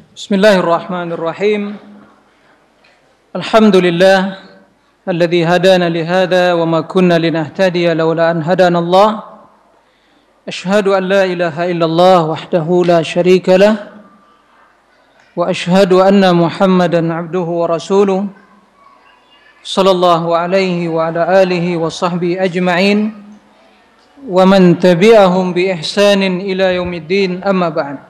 بسم الله الرحمن الرحيم. الحمد لله الذي هدانا لهذا وما كنا لنهتدي لولا أن هدانا الله. أشهد أن لا إله إلا الله وحده لا شريك له. وأشهد أن محمدا عبده ورسوله صلى الله عليه وعلى آله وصحبه أجمعين. ومن تبعهم بإحسان إلى يوم الدين أما بعد.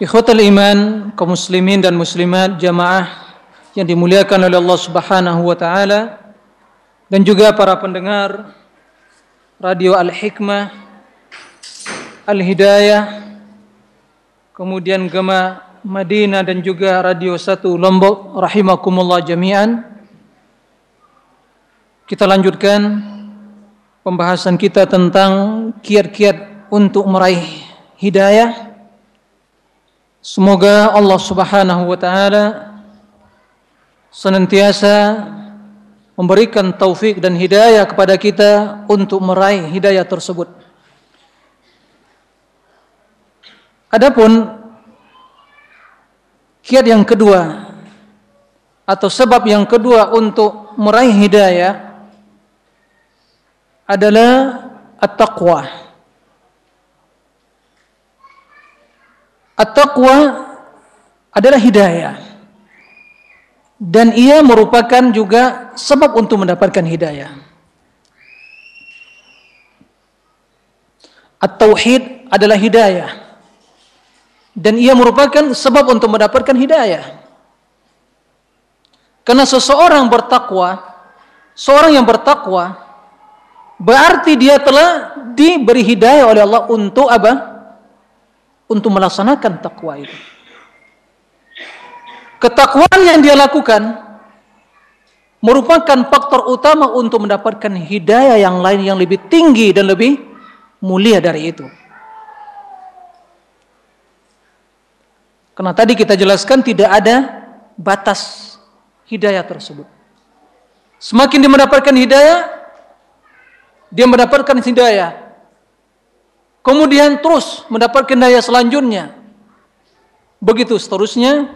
Ikhwatal iman, kaum muslimin dan muslimat jamaah yang dimuliakan oleh Allah Subhanahu wa taala dan juga para pendengar radio Al-Hikmah, Al-Hidayah, kemudian Gema Madinah dan juga Radio 1 Lombok rahimakumullah jami'an. Kita lanjutkan pembahasan kita tentang kiat-kiat untuk meraih hidayah Semoga Allah Subhanahu wa taala senantiasa memberikan taufik dan hidayah kepada kita untuk meraih hidayah tersebut. Adapun kiat yang kedua atau sebab yang kedua untuk meraih hidayah adalah at-taqwa. At-taqwa adalah hidayah. Dan ia merupakan juga sebab untuk mendapatkan hidayah. At-tauhid adalah hidayah. Dan ia merupakan sebab untuk mendapatkan hidayah. Karena seseorang bertakwa, seorang yang bertakwa berarti dia telah diberi hidayah oleh Allah untuk apa? Untuk melaksanakan takwa itu. Ketakwaan yang dia lakukan merupakan faktor utama untuk mendapatkan hidayah yang lain yang lebih tinggi dan lebih mulia dari itu. Karena tadi kita jelaskan tidak ada batas hidayah tersebut. Semakin dia mendapatkan hidayah, dia mendapatkan hidayah Kemudian terus mendapatkan daya selanjutnya. Begitu seterusnya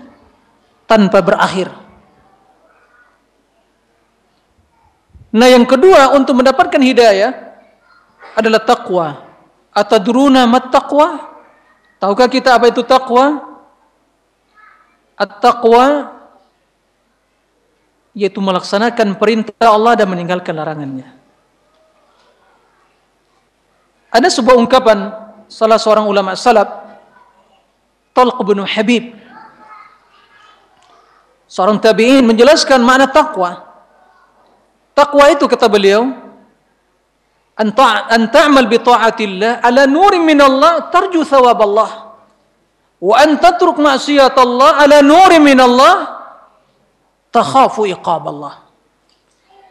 tanpa berakhir. Nah yang kedua untuk mendapatkan hidayah adalah takwa. Atadruna mat taqwa? Tahukah kita apa itu takwa? At-taqwa yaitu melaksanakan perintah Allah dan meninggalkan larangannya. Ada sebuah ungkapan salah seorang ulama salaf Talq bin Habib seorang tabi'in menjelaskan makna takwa. Takwa itu kata beliau an ta'mal bi ta'atillah ala nurin min Allah tarju thawab Allah wa an tatruk ma'siyat Allah ala nurin min Allah takhafu iqab Allah.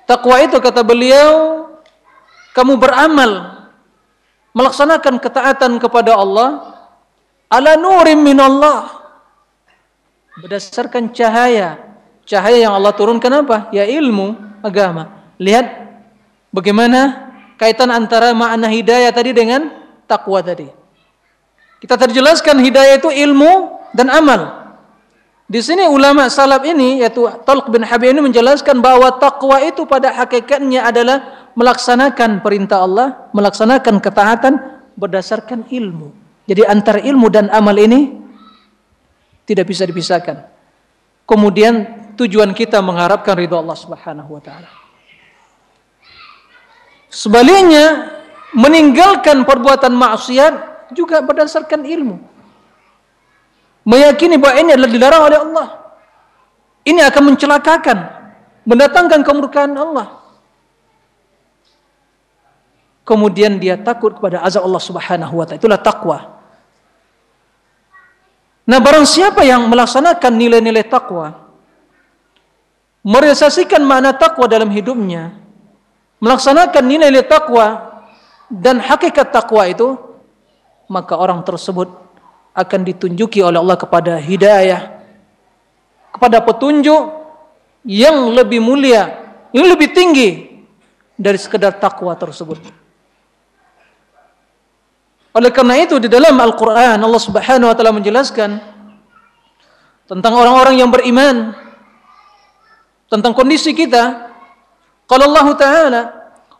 Takwa itu kata beliau kamu beramal melaksanakan ketaatan kepada Allah ala nurim minallah. Berdasarkan cahaya. Cahaya yang Allah turunkan apa? Ya ilmu agama. Lihat bagaimana kaitan antara makna hidayah tadi dengan takwa tadi. Kita terjelaskan hidayah itu ilmu dan amal. Di sini ulama salaf ini yaitu Talq bin Habib ini menjelaskan bahwa takwa itu pada hakikatnya adalah melaksanakan perintah Allah, melaksanakan ketaatan berdasarkan ilmu. Jadi antara ilmu dan amal ini tidak bisa dipisahkan. Kemudian tujuan kita mengharapkan ridho Allah Subhanahu wa taala. Sebaliknya, meninggalkan perbuatan maksiat juga berdasarkan ilmu. Meyakini bahwa ini adalah dilarang oleh Allah. Ini akan mencelakakan, mendatangkan kemurkaan Allah kemudian dia takut kepada azab Allah Subhanahu wa taala. Itulah takwa. Nah, barang siapa yang melaksanakan nilai-nilai takwa, merealisasikan makna takwa dalam hidupnya, melaksanakan nilai-nilai takwa dan hakikat takwa itu, maka orang tersebut akan ditunjuki oleh Allah kepada hidayah, kepada petunjuk yang lebih mulia, yang lebih tinggi dari sekedar takwa tersebut. Oleh karena itu di dalam Al-Qur'an Allah Subhanahu wa taala menjelaskan tentang orang-orang yang beriman, tentang kondisi kita. Kalau Allah Ta'ala,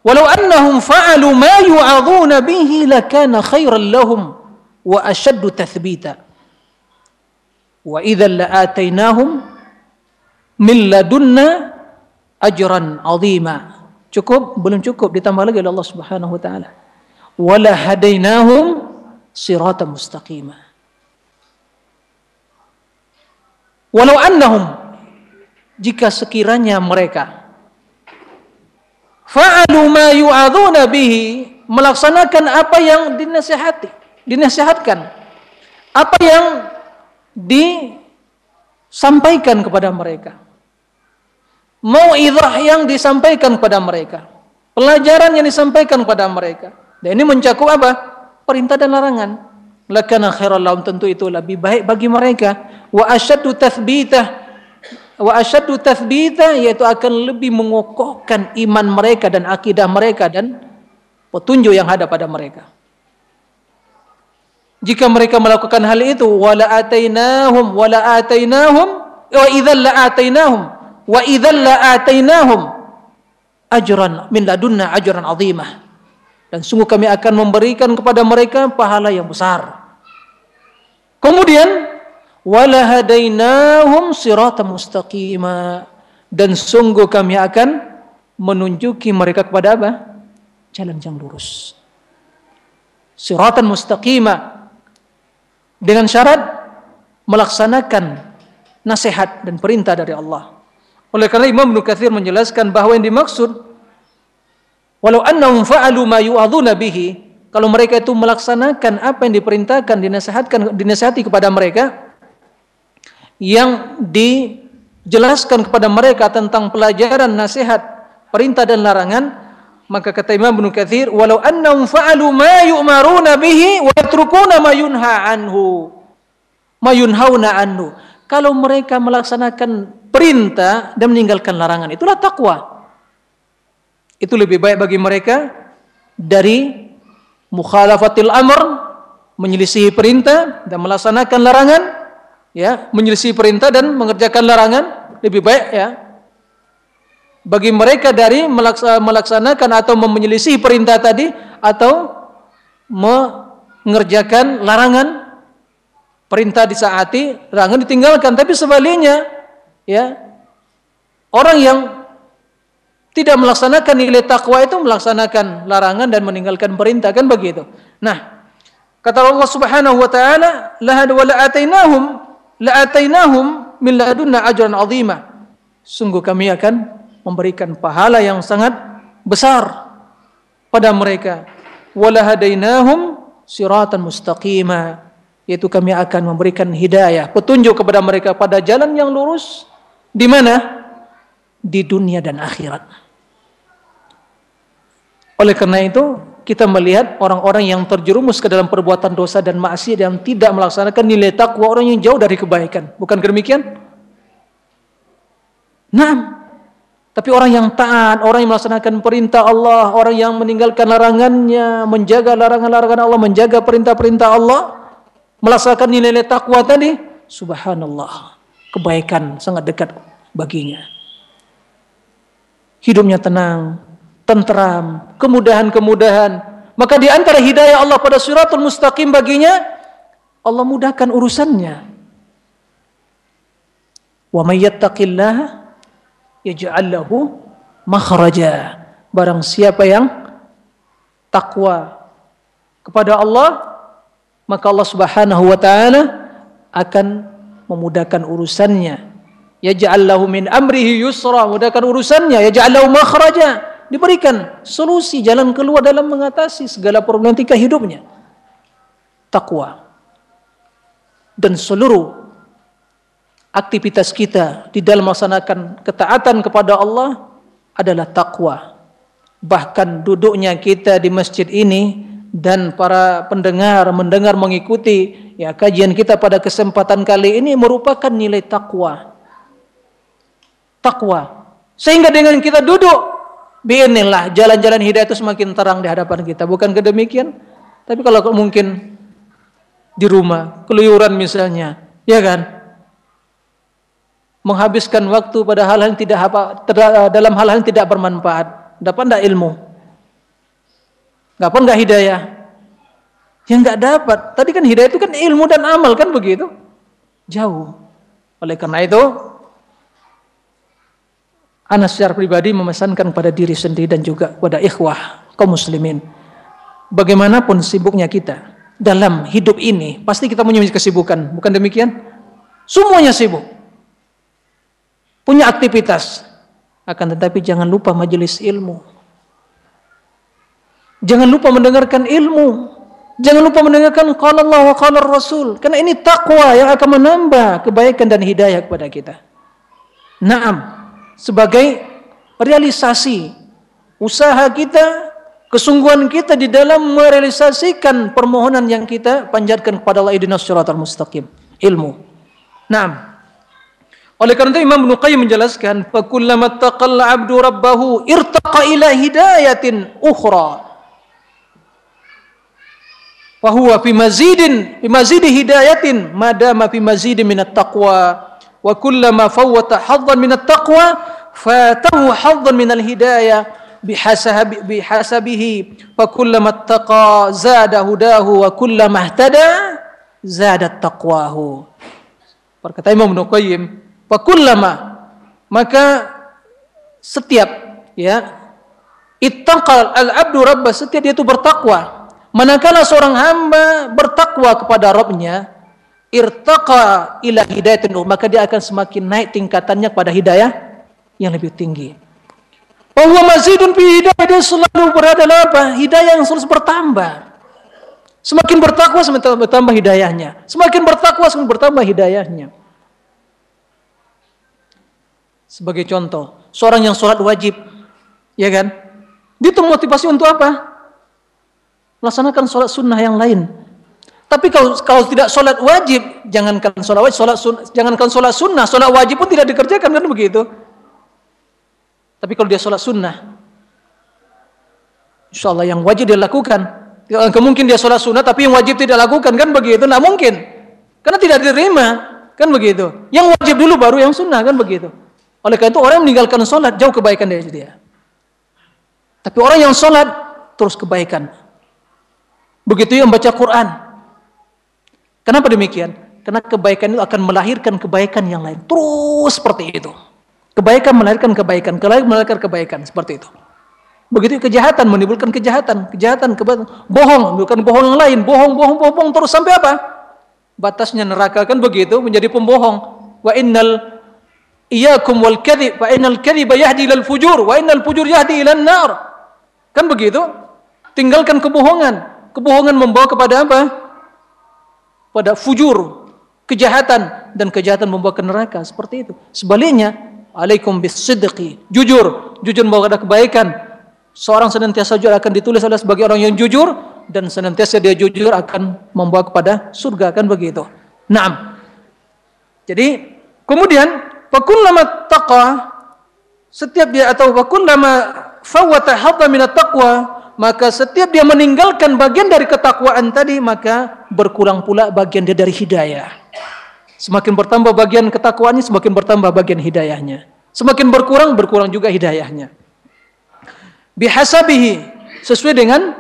"Walau annahum fa'alu ma yu'adhuna bihi lakana khairan lahum wa ashaddu tathbita." Wa idzan la'atainahum min ladunna ajran 'azima. Cukup? Belum cukup ditambah lagi oleh Allah Subhanahu wa taala. Wala hadainahum siratan mustaqima. Walau annahum jika sekiranya mereka fa'alu ma yu'adzuna bihi melaksanakan apa yang dinasihati, dinasihatkan. Apa yang disampaikan kepada mereka. Mau'izah yang disampaikan kepada mereka. Pelajaran yang disampaikan kepada mereka. Dan ini mencakup apa? Perintah dan larangan. Lakana khairal lahum tentu itu lebih baik bagi mereka. Wa asyaddu tathbita wa asyaddu tathbita yaitu akan lebih mengokohkan iman mereka dan akidah mereka dan petunjuk yang ada pada mereka. Jika mereka melakukan hal itu wala atainahum wala atainahum wa idzal la atainahum wa idzal la atainahum ajran min ladunna ajran azimah dan sungguh kami akan memberikan kepada mereka pahala yang besar. Kemudian wala hadainahum siratan mustaqima dan sungguh kami akan menunjuki mereka kepada apa? Jalan yang lurus. Siratan mustaqima dengan syarat melaksanakan nasihat dan perintah dari Allah. Oleh karena Imam Nukathir menjelaskan bahwa yang dimaksud Walau annahum fa'alu ma yu'adhuna bihi, kalau mereka itu melaksanakan apa yang diperintahkan, dinasihatkan, dinasihati kepada mereka, yang dijelaskan kepada mereka tentang pelajaran nasihat, perintah dan larangan, maka kata Imam Ibnu Katsir, walau annahum fa'alu ma yu'maruna bihi wa yatrukuna ma yunha anhu. Ma yunhauna anhu. Kalau mereka melaksanakan perintah dan meninggalkan larangan, itulah takwa itu lebih baik bagi mereka dari mukhalafatil amr menyelisihi perintah dan melaksanakan larangan ya menyelisihi perintah dan mengerjakan larangan lebih baik ya. Bagi mereka dari melaksanakan atau menyelisihi perintah tadi atau mengerjakan larangan perintah disaati larangan ditinggalkan. Tapi sebaliknya ya orang yang tidak melaksanakan nilai takwa itu melaksanakan larangan dan meninggalkan perintah kan begitu. Nah, kata Allah Subhanahu wa taala, la wa la atainahum la atainahum min ladunna ajran azima. Sungguh kami akan memberikan pahala yang sangat besar pada mereka. Wala hadainahum siratan mustaqima. Yaitu kami akan memberikan hidayah, petunjuk kepada mereka pada jalan yang lurus di mana? Di dunia dan akhirat. Oleh karena itu, kita melihat orang-orang yang terjerumus ke dalam perbuatan dosa dan maksiat yang tidak melaksanakan nilai takwa orang yang jauh dari kebaikan. Bukan demikian? Nah, tapi orang yang taat, orang yang melaksanakan perintah Allah, orang yang meninggalkan larangannya, menjaga larangan-larangan Allah, menjaga perintah-perintah Allah, melaksanakan nilai-nilai takwa tadi, subhanallah, kebaikan sangat dekat baginya. Hidupnya tenang, tentram, kemudahan-kemudahan. Maka di antara hidayah Allah pada suratul mustaqim baginya, Allah mudahkan urusannya. Wa may yattaqillaha yaj'al lahu makhraja. Barang siapa yang takwa kepada Allah, maka Allah Subhanahu wa taala akan memudahkan urusannya. Yaj'al lahu min amrihi yusra, mudahkan urusannya, yaj'al lahu makhraja diberikan solusi jalan keluar dalam mengatasi segala problematika hidupnya. Takwa. Dan seluruh aktivitas kita di dalam melaksanakan ketaatan kepada Allah adalah takwa. Bahkan duduknya kita di masjid ini dan para pendengar mendengar mengikuti ya kajian kita pada kesempatan kali ini merupakan nilai takwa. Takwa. Sehingga dengan kita duduk Biinillah jalan-jalan hidayah itu semakin terang di hadapan kita. Bukan kedemikian? Tapi kalau mungkin di rumah, keluyuran misalnya, ya kan? menghabiskan waktu pada hal yang tidak apa dalam hal yang tidak bermanfaat. Dapat enggak ilmu? Dapat enggak hidayah? Yang enggak dapat. Tadi kan hidayah itu kan ilmu dan amal kan begitu? Jauh. Oleh karena itu, Anas secara pribadi memesankan pada diri sendiri dan juga kepada ikhwah kaum muslimin. Bagaimanapun sibuknya kita dalam hidup ini, pasti kita punya kesibukan, bukan demikian? Semuanya sibuk. Punya aktivitas. Akan tetapi jangan lupa majelis ilmu. Jangan lupa mendengarkan ilmu. Jangan lupa mendengarkan qala Allah wa qala Rasul. Karena ini takwa yang akan menambah kebaikan dan hidayah kepada kita. Naam sebagai realisasi usaha kita, kesungguhan kita di dalam merealisasikan permohonan yang kita panjatkan kepada Allah ihdinas siratal mustaqim, ilmu. Nah, oleh karena itu Imam Ibnu Qayyim menjelaskan, "Fakullama taqalla 'abdu rabbahu irtaqa ila hidayatin ukhra." Fahuwa fi mazidin fi mazidi hidayatin madama fi mazidin minat taqwa wa kullama fawwata haddan minat taqwa fatahu haddan minal hidayah bihasab bihasabihi fa kullama taqa zada hudahu wa kullama ihtada zada taqwahu. Berkata Imam Ibnu Qayyim fa kullama maka setiap ya ittaqal al-abdu rabba setiap dia itu bertakwa. Manakala seorang hamba bertakwa kepada Rabbnya irtaqa ila hidayatin maka dia akan semakin naik tingkatannya kepada hidayah yang lebih tinggi. Bahwa mazidun fi hidayah dia selalu berada dalam apa? Hidayah yang terus bertambah. Semakin bertakwa semakin bertambah hidayahnya. Semakin bertakwa semakin bertambah hidayahnya. Sebagai contoh, seorang yang sholat wajib, ya kan? Dia itu motivasi untuk apa? Melaksanakan sholat sunnah yang lain. Tapi kalau kalau tidak sholat wajib, jangankan sholat wajib, sholat sun, jangankan sholat sunnah, sholat wajib pun tidak dikerjakan kan begitu. Tapi kalau dia sholat sunnah, insya Allah yang wajib dia lakukan. Kemungkinan dia sholat sunnah, tapi yang wajib tidak lakukan kan begitu? Tidak mungkin, karena tidak diterima kan begitu. Yang wajib dulu baru yang sunnah kan begitu. Oleh karena itu orang meninggalkan sholat jauh kebaikan dari dia. Tapi orang yang sholat terus kebaikan. Begitu yang baca Quran, Kenapa demikian? Karena kebaikan itu akan melahirkan kebaikan yang lain. Terus seperti itu. Kebaikan melahirkan kebaikan, kebaikan melahirkan kebaikan, seperti itu. Begitu kejahatan menimbulkan kejahatan, kejahatan, kebaikan, bohong menimbulkan bohong yang lain, bohong, bohong, bohong terus sampai apa? Batasnya neraka kan begitu menjadi pembohong. Wa innal iyyakum wal kadhib fa innal kadhiba yahdi ilal fujur wa innal fujur yahdi ilan nar. Kan begitu? Tinggalkan kebohongan. Kebohongan membawa kepada apa? Pada fujur, kejahatan dan kejahatan membawa ke neraka seperti itu. Sebaliknya, alaikum bisidqi, jujur, jujur membawa kepada kebaikan. Seorang senantiasa jujur akan ditulis adalah sebagai orang yang jujur dan senantiasa dia jujur akan membawa kepada surga kan begitu. Naam. Jadi kemudian fakullama taqa setiap dia atau fakullama fawata hadda min taqwa maka setiap dia meninggalkan bagian dari ketakwaan tadi maka berkurang pula bagian dia dari hidayah. Semakin bertambah bagian ketakwaannya semakin bertambah bagian hidayahnya. Semakin berkurang berkurang juga hidayahnya. Bihasabihi sesuai dengan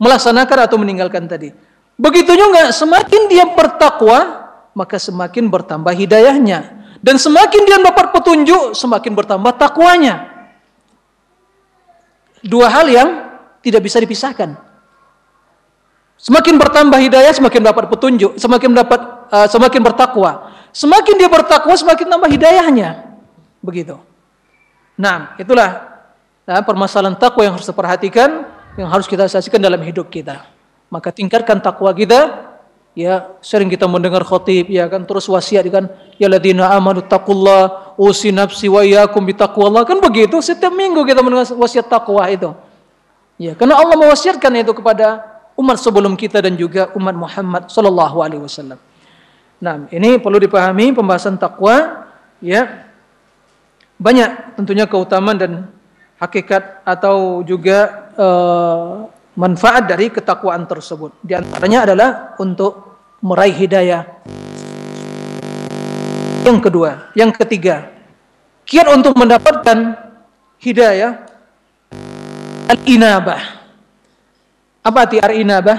melaksanakan atau meninggalkan tadi. Begitu juga semakin dia bertakwa maka semakin bertambah hidayahnya dan semakin dia dapat petunjuk semakin bertambah takwanya. Dua hal yang tidak bisa dipisahkan. Semakin bertambah hidayah, semakin dapat petunjuk, semakin dapat uh, semakin bertakwa. Semakin dia bertakwa, semakin tambah hidayahnya. Begitu. Nah, itulah nah, permasalahan takwa yang harus diperhatikan, yang harus kita saksikan dalam hidup kita. Maka tingkatkan takwa kita. Ya, sering kita mendengar khotib ya kan terus wasiat kan ya ladina amanu taqullah usi nafsi wa iyyakum bitaqwallah kan begitu setiap minggu kita mendengar wasiat takwa itu. Ya, karena Allah mewasiatkan itu kepada umat sebelum kita dan juga umat Muhammad sallallahu alaihi wasallam. Nah, ini perlu dipahami pembahasan takwa ya. Banyak tentunya keutamaan dan hakikat atau juga uh, manfaat dari ketakwaan tersebut. Di antaranya adalah untuk meraih hidayah Yang kedua, yang ketiga, kiat untuk mendapatkan hidayah al-inabah. Apa arti al-inabah?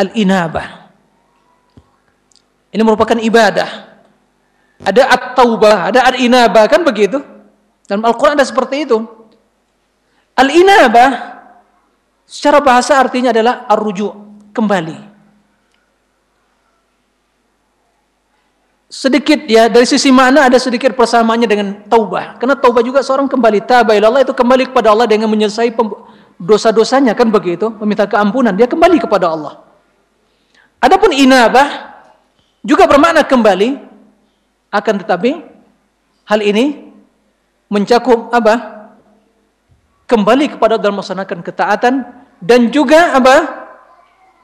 Al-inabah. Ini merupakan ibadah. Ada at-taubah, ada al-inabah, kan begitu? Dalam Al-Quran ada seperti itu. Al-inabah secara bahasa artinya adalah ar-ruju' kembali. sedikit ya dari sisi mana ada sedikit persamaannya dengan taubah. Karena taubah juga seorang kembali taubah Allah itu kembali kepada Allah dengan menyelesaikan dosa-dosanya kan begitu, meminta keampunan, dia kembali kepada Allah. Adapun inabah juga bermakna kembali akan tetapi hal ini mencakup apa? Kembali kepada dalam melaksanakan ketaatan dan juga apa?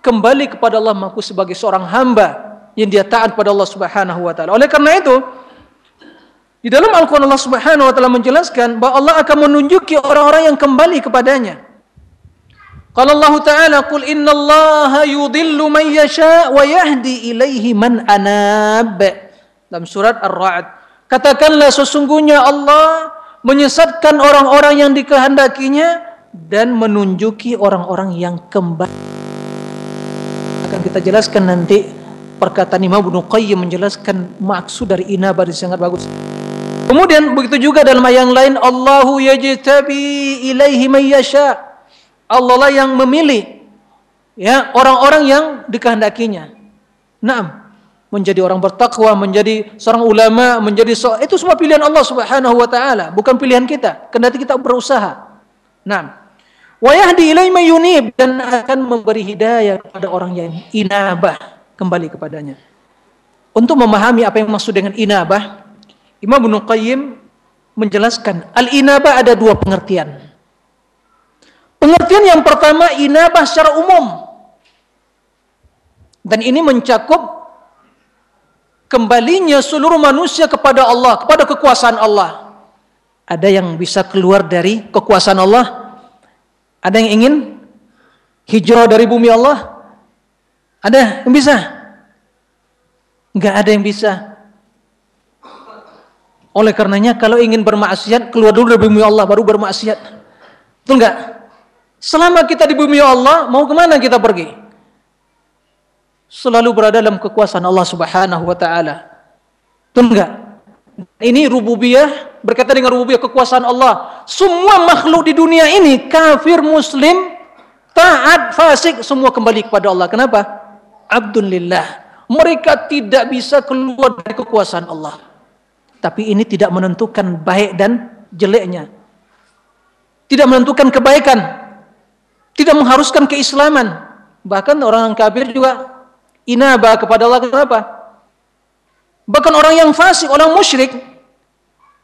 Kembali kepada Allah mengaku sebagai seorang hamba yang dia taat pada Allah Subhanahu wa taala. Oleh karena itu, di dalam Al-Qur'an Allah Subhanahu wa taala menjelaskan bahwa Allah akan menunjuki orang-orang yang kembali kepadanya. Qala Allah Ta'ala, "Qul innallaha yudhillu man yasha wa yahdi ilaihi man anab." Dalam surat Ar-Ra'd. Katakanlah sesungguhnya Allah menyesatkan orang-orang yang dikehendakinya dan menunjuki orang-orang yang kembali. Akan kita jelaskan nanti perkataan Imam Ibnu Qayyim menjelaskan maksud dari inabah sangat bagus. Kemudian begitu juga dalam ayat yang lain Allahu yajtabi ilaihi may yasha. Allah lah yang memilih ya orang-orang yang dikehendakinya. Naam, menjadi orang bertakwa, menjadi seorang ulama, menjadi so itu semua pilihan Allah Subhanahu wa taala, bukan pilihan kita. Kendati kita berusaha. Naam. Wa yahdi ilaihi may yunib dan akan memberi hidayah kepada orang yang inabah kembali kepadanya. Untuk memahami apa yang maksud dengan inabah, Imam Ibnu Qayyim menjelaskan al-inabah ada dua pengertian. Pengertian yang pertama inabah secara umum. Dan ini mencakup kembalinya seluruh manusia kepada Allah, kepada kekuasaan Allah. Ada yang bisa keluar dari kekuasaan Allah, ada yang ingin hijrah dari bumi Allah, ada yang bisa? Enggak ada yang bisa. Oleh karenanya kalau ingin bermaksiat keluar dulu dari bumi Allah baru bermaksiat. Betul enggak? Selama kita di bumi Allah mau ke mana kita pergi? Selalu berada dalam kekuasaan Allah Subhanahu wa taala. Betul enggak? Ini rububiyah berkaitan dengan rububiyah kekuasaan Allah. Semua makhluk di dunia ini kafir muslim taat fasik semua kembali kepada Allah. Kenapa? abdulillah. Mereka tidak bisa keluar dari kekuasaan Allah. Tapi ini tidak menentukan baik dan jeleknya. Tidak menentukan kebaikan. Tidak mengharuskan keislaman. Bahkan orang kafir juga inaba kepada Allah kenapa? Bahkan orang yang fasik, orang musyrik,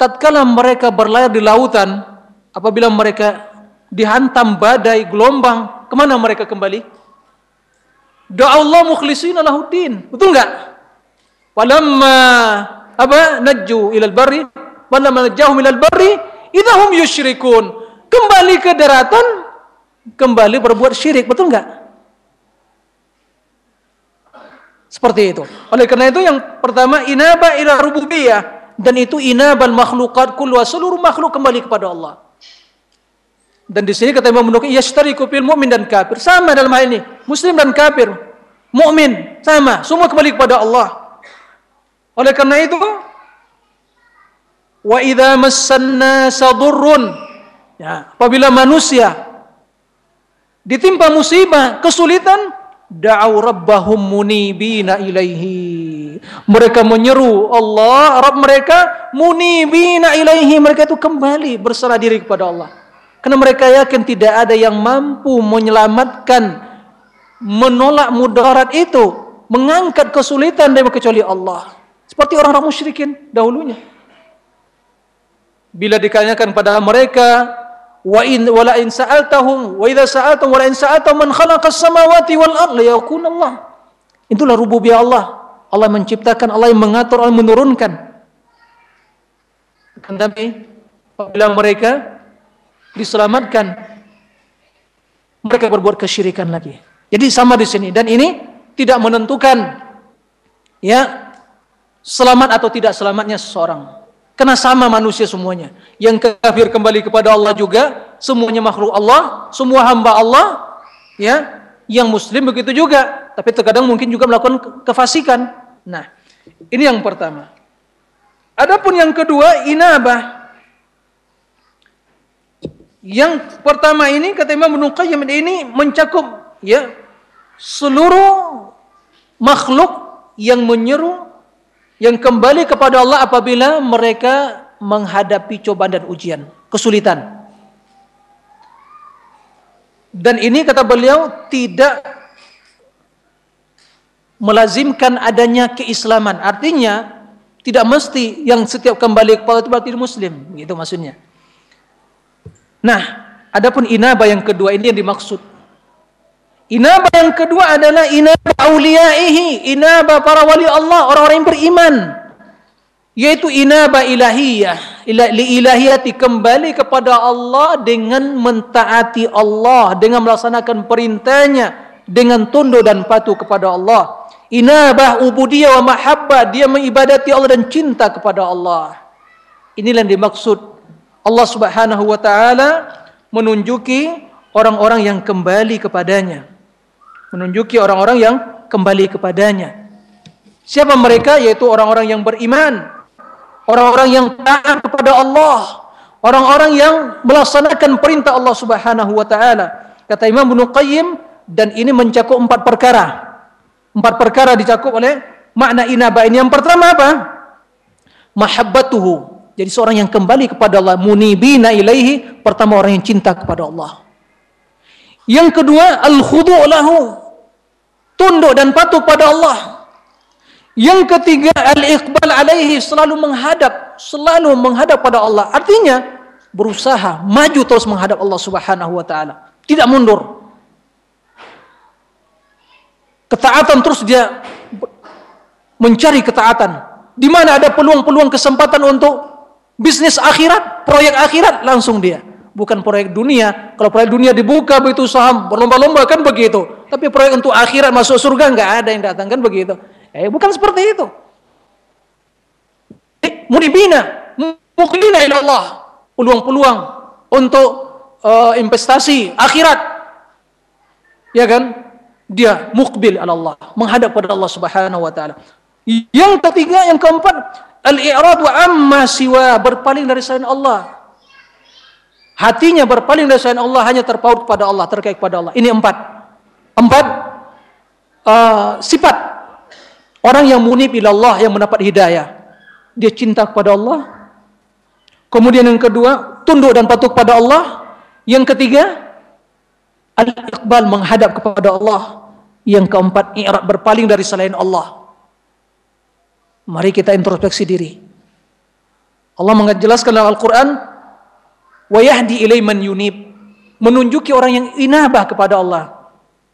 tatkala mereka berlayar di lautan, apabila mereka dihantam badai, gelombang, ke mana mereka kembali? Doa Allah mukhlishina lahuddin. Betul enggak? Walamma apa? Najju ilal barri walamma najahum ilal barri idahum yusyrikun. Kembali ke daratan, kembali berbuat syirik. Betul enggak? Seperti itu. Oleh karena itu yang pertama inaba ila rububiyah dan itu inabal makhlukat kullu seluruh makhluk kembali kepada Allah. Dan di sini kata Imam Nawawi yashtariku fil mu'min dan kafir. Sama dalam hal ini, muslim dan kafir. Mukmin sama, semua kembali kepada Allah. Oleh karena itu, wa idza massanna sadurrun ya, apabila manusia ditimpa musibah, kesulitan, da'au rabbahum munibina ilaihi. Mereka menyeru Allah, Rabb mereka munibina ilaihi. Mereka itu kembali berserah diri kepada Allah. Karena mereka yakin tidak ada yang mampu menyelamatkan, menolak mudarat itu, mengangkat kesulitan dari kecuali Allah. Seperti orang-orang musyrikin dahulunya. Bila dikanyakan pada mereka, wa in in sa'altahum wa idza sa'altum wal yakun Allah. Itulah rububiyah Allah. Allah menciptakan, Allah yang mengatur, Allah yang menurunkan. Tetapi apabila mereka diselamatkan mereka berbuat kesyirikan lagi. Jadi sama di sini dan ini tidak menentukan ya selamat atau tidak selamatnya seseorang. Karena sama manusia semuanya. Yang kafir kembali kepada Allah juga, semuanya makhluk Allah, semua hamba Allah, ya. Yang muslim begitu juga, tapi terkadang mungkin juga melakukan kefasikan. Nah, ini yang pertama. Adapun yang kedua, inabah. Yang pertama ini kata Imam Ibnu Qayyim ini mencakup ya seluruh makhluk yang menyeru yang kembali kepada Allah apabila mereka menghadapi cobaan dan ujian, kesulitan. Dan ini kata beliau tidak melazimkan adanya keislaman. Artinya tidak mesti yang setiap kembali kepada itu berarti muslim, gitu maksudnya. Nah, adapun inaba yang kedua ini yang dimaksud. Inaba yang kedua adalah inaba auliyaihi, inaba para wali Allah, orang-orang yang beriman. Yaitu inaba ilahiyah, li ilahiyati kembali kepada Allah dengan mentaati Allah, dengan melaksanakan perintahnya, dengan tunduk dan patuh kepada Allah. Inabah ubudiyah wa mahabbah, dia mengibadati Allah dan cinta kepada Allah. Inilah yang dimaksud Allah Subhanahu wa taala menunjuki orang-orang yang kembali kepadanya. Menunjuki orang-orang yang kembali kepadanya. Siapa mereka? Yaitu orang-orang yang beriman. Orang-orang yang taat kepada Allah. Orang-orang yang melaksanakan perintah Allah Subhanahu wa taala. Kata Imam Ibnu Qayyim dan ini mencakup empat perkara. Empat perkara dicakup oleh makna inaba ini. Yang pertama apa? Mahabbatuhu jadi seorang yang kembali kepada Allah, munibina ilaihi, pertama orang yang cinta kepada Allah. Yang kedua, al-khudu' lahu. Tunduk dan patuh pada Allah. Yang ketiga, al-iqbal alaihi, selalu menghadap, selalu menghadap pada Allah. Artinya, berusaha maju terus menghadap Allah Subhanahu wa taala. Tidak mundur. Ketaatan terus dia mencari ketaatan. Di mana ada peluang-peluang kesempatan untuk Bisnis akhirat, proyek akhirat langsung dia. Bukan proyek dunia. Kalau proyek dunia dibuka begitu saham berlomba-lomba kan begitu. Tapi proyek untuk akhirat masuk surga nggak ada yang datang kan begitu. Eh bukan seperti itu. Eh, Munibina, muklina ila Allah. Peluang-peluang untuk uh, investasi akhirat. Ya kan? Dia mukbil Allah, menghadap pada Allah Subhanahu wa taala. Yang ketiga, yang keempat, Al-i'rad wa amma siwa berpaling dari selain Allah. Hatinya berpaling dari selain Allah hanya terpaut kepada Allah, terkait kepada Allah. Ini empat. Empat uh, sifat orang yang munib Allah yang mendapat hidayah. Dia cinta kepada Allah. Kemudian yang kedua, tunduk dan patuh kepada Allah. Yang ketiga, al-iqbal menghadap kepada Allah. Yang keempat, i'rad berpaling dari selain Allah. Mari kita introspeksi diri. Allah menjelaskan dalam Al-Quran, wayahdi ilai man yunib. Menunjuki orang yang inabah kepada Allah.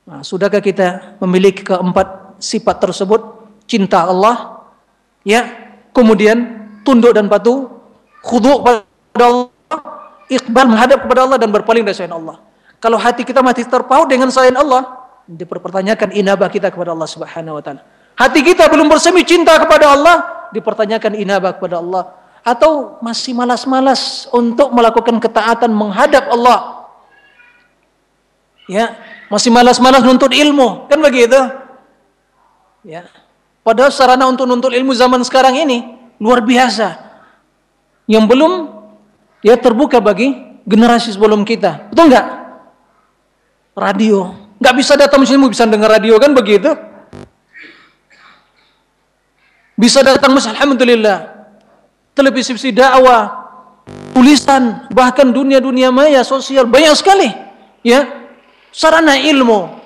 Nah, sudahkah kita memiliki keempat sifat tersebut? Cinta Allah ya. Kemudian tunduk dan patuh khudu kepada Allah iqbal menghadap kepada Allah dan berpaling dari selain Allah. Kalau hati kita masih terpaut dengan selain Allah dipertanyakan inabah kita kepada Allah Subhanahu wa taala. Hati kita belum bersemi cinta kepada Allah dipertanyakan inabah kepada Allah. Atau masih malas-malas untuk melakukan ketaatan menghadap Allah. Ya, masih malas-malas nuntut ilmu, kan begitu? Ya. Padahal sarana untuk nuntut ilmu zaman sekarang ini luar biasa. Yang belum ya terbuka bagi generasi sebelum kita. Betul enggak? Radio. Enggak bisa datang sini bisa dengar radio kan begitu? Bisa datang mas alhamdulillah. Televisi dakwah, tulisan, bahkan dunia-dunia maya sosial banyak sekali. Ya. Sarana ilmu.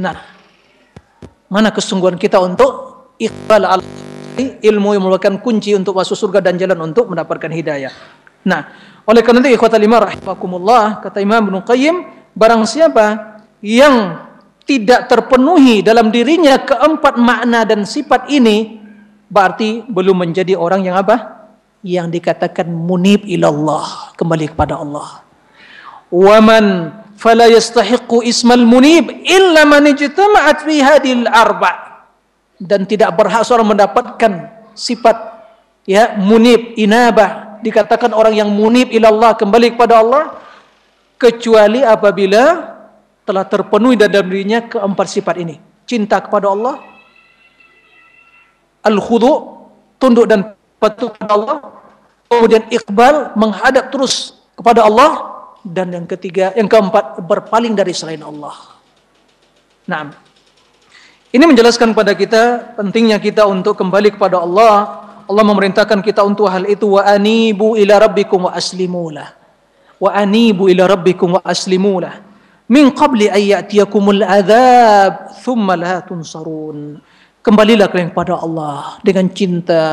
Nah, mana kesungguhan kita untuk iqbal al ilmu yang merupakan kunci untuk masuk surga dan jalan untuk mendapatkan hidayah. Nah, oleh karena itu ikhwatal lima rahimakumullah kata Imam Ibnu Qayyim barang siapa yang tidak terpenuhi dalam dirinya keempat makna dan sifat ini berarti belum menjadi orang yang apa? Yang dikatakan munib ilallah, kembali kepada Allah. Waman fala ismal munib illa man ijtama'at fi hadil arba. dan tidak berhak seorang mendapatkan sifat ya munib inabah dikatakan orang yang munib ilallah kembali kepada Allah kecuali apabila telah terpenuhi dalam dirinya keempat sifat ini cinta kepada Allah al-khudu tunduk dan patuh kepada Allah kemudian iqbal menghadap terus kepada Allah dan yang ketiga yang keempat berpaling dari selain Allah nah ini menjelaskan kepada kita pentingnya kita untuk kembali kepada Allah. Allah memerintahkan kita untuk hal itu wa anibu ila rabbikum wa aslimulah. Wa anibu ila rabbikum wa aslimulah. Min qabli an ya'tiyakumul adzab thumma la tunsarun. Kembalilah kalian kepada Allah dengan cinta,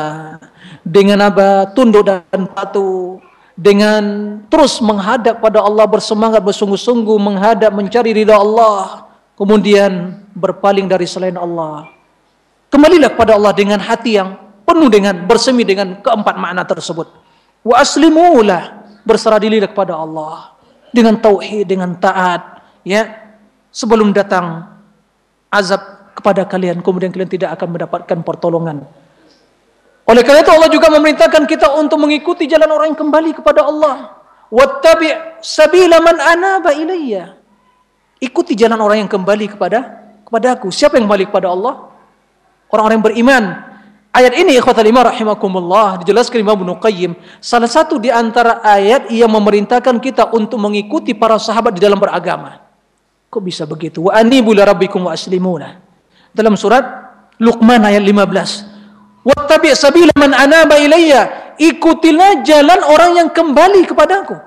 dengan apa? Tunduk dan patuh, dengan terus menghadap pada Allah bersemangat bersungguh-sungguh menghadap mencari ridha Allah kemudian berpaling dari selain Allah. Kembalilah kepada Allah dengan hati yang penuh dengan bersemi dengan keempat makna tersebut. Wa aslimulah berserah diri kepada Allah dengan tauhid dengan taat ya sebelum datang azab kepada kalian kemudian kalian tidak akan mendapatkan pertolongan. Oleh karena itu Allah juga memerintahkan kita untuk mengikuti jalan orang yang kembali kepada Allah. Wattabi' sabila man anaba ilayya. Ikuti jalan orang yang kembali kepada kepada aku. Siapa yang kembali kepada Allah? Orang-orang yang beriman. Ayat ini ikhwatal iman rahimakumullah dijelaskan Imam Ibnu Qayyim. Salah satu di antara ayat yang memerintahkan kita untuk mengikuti para sahabat di dalam beragama. Kok bisa begitu? Wa anibu rabbikum wa aslimuna. Dalam surat Luqman ayat 15. Wattabi' sabila man anaba ilayya. Ikutilah jalan orang yang kembali kepadaku.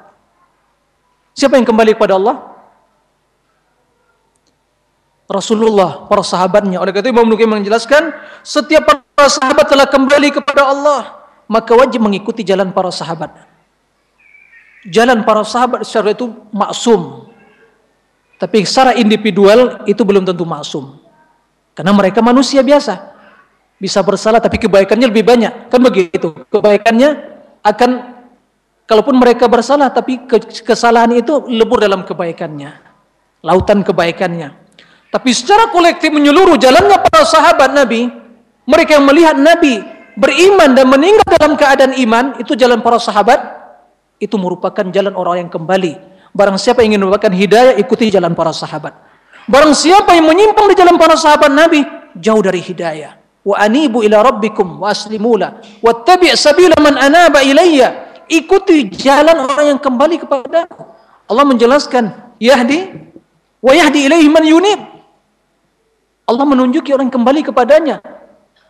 Siapa yang kembali kepada Allah? Rasulullah, para sahabatnya. Oleh karena itu Imam Nukim menjelaskan, setiap para sahabat telah kembali kepada Allah, maka wajib mengikuti jalan para sahabat. Jalan para sahabat secara itu maksum. Tapi secara individual itu belum tentu maksum. Karena mereka manusia biasa. Bisa bersalah tapi kebaikannya lebih banyak. Kan begitu. Kebaikannya akan kalaupun mereka bersalah tapi kesalahan itu lebur dalam kebaikannya. Lautan kebaikannya. Tapi secara kolektif menyeluruh jalannya para sahabat Nabi, mereka yang melihat Nabi beriman dan meninggal dalam keadaan iman, itu jalan para sahabat, itu merupakan jalan orang yang kembali. Barang siapa ingin mendapatkan hidayah, ikuti jalan para sahabat. Barang siapa yang menyimpang di jalan para sahabat Nabi, jauh dari hidayah. Wa anibu ila rabbikum wa aslimula wattabi' sabila man anaba ilayya. Ikuti jalan orang yang kembali kepada Allah menjelaskan, yahdi wa yahdi ilaihi man yunib. Allah menunjuki orang kembali kepadanya.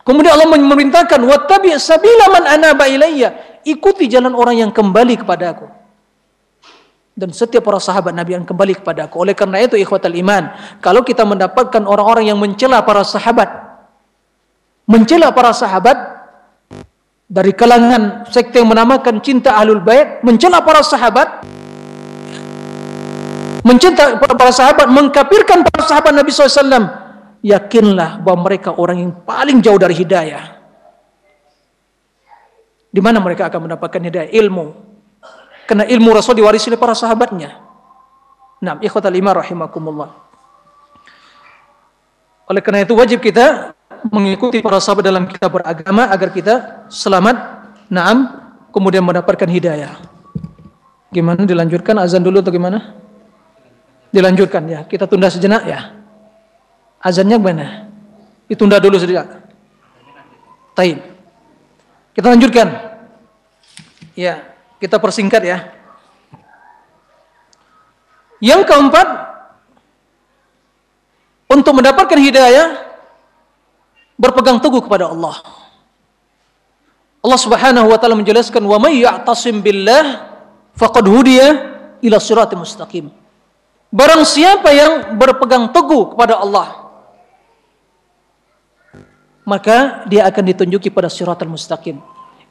Kemudian Allah memerintahkan wattabi sabila man anaba ilayya. Ikuti jalan orang yang kembali kepada aku. Dan setiap para sahabat Nabi yang kembali kepada aku. Oleh karena itu ikhwatal iman, kalau kita mendapatkan orang-orang yang mencela para sahabat, mencela para sahabat dari kalangan sekte yang menamakan cinta ahlul bait, mencela para sahabat, mencinta para sahabat, mengkafirkan para sahabat Nabi SAW, yakinlah bahwa mereka orang yang paling jauh dari hidayah. Di mana mereka akan mendapatkan hidayah ilmu? Karena ilmu Rasul diwarisi oleh para sahabatnya. Nah, ikhwatal lima rahimakumullah. Oleh karena itu wajib kita mengikuti para sahabat dalam kita beragama agar kita selamat, naam, kemudian mendapatkan hidayah. Gimana dilanjutkan azan dulu atau gimana? Dilanjutkan ya, kita tunda sejenak ya. Azannya mana? Ditunda dulu sedikit. Taib. Kita lanjutkan. Ya, kita persingkat ya. Yang keempat, untuk mendapatkan hidayah, berpegang teguh kepada Allah. Allah Subhanahu wa taala menjelaskan wa may ya'tasim billah faqad hudiya ila siratal mustaqim. Barang siapa yang berpegang teguh kepada Allah, maka dia akan ditunjuki pada suratul mustaqim.